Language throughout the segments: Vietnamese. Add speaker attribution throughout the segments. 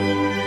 Speaker 1: Música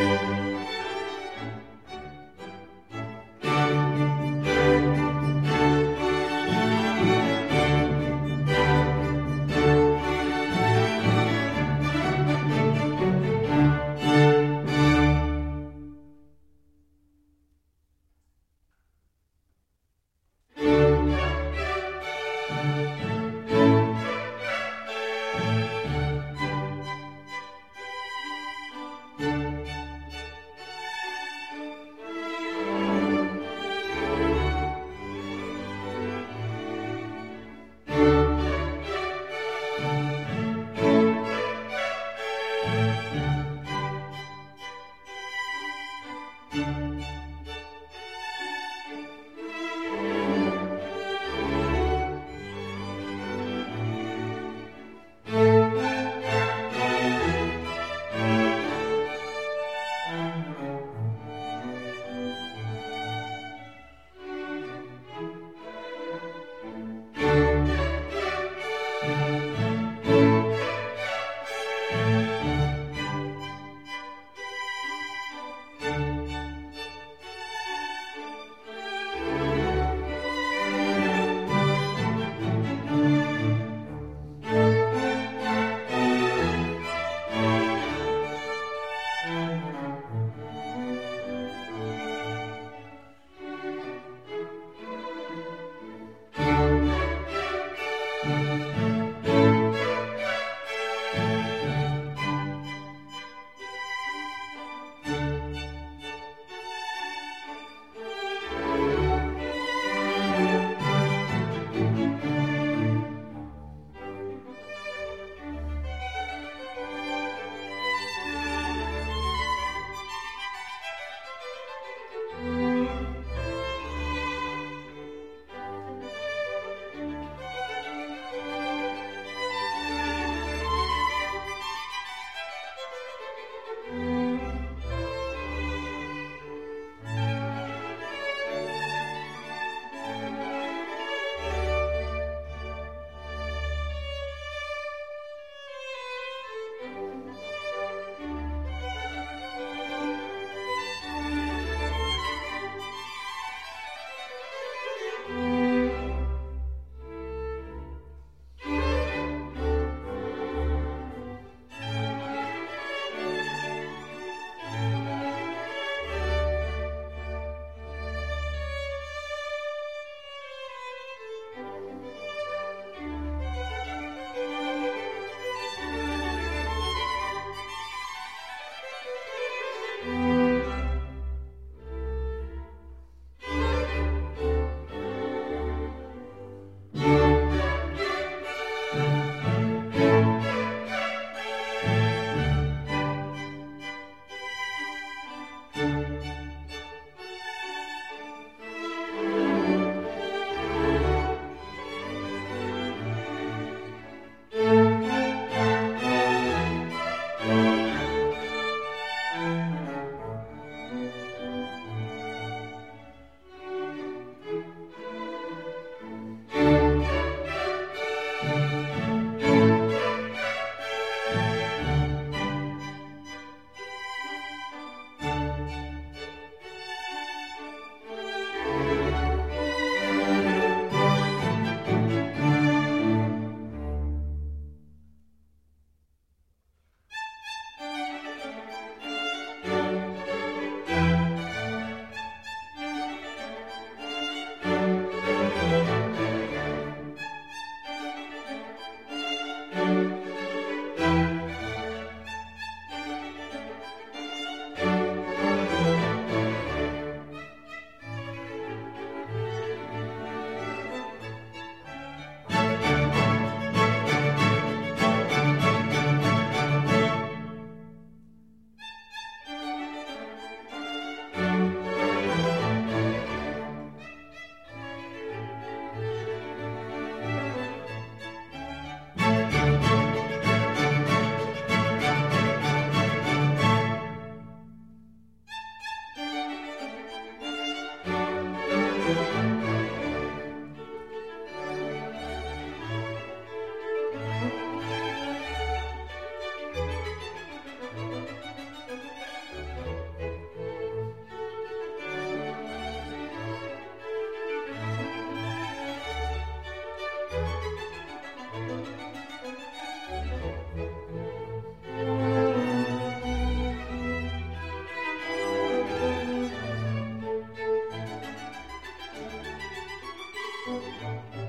Speaker 1: Música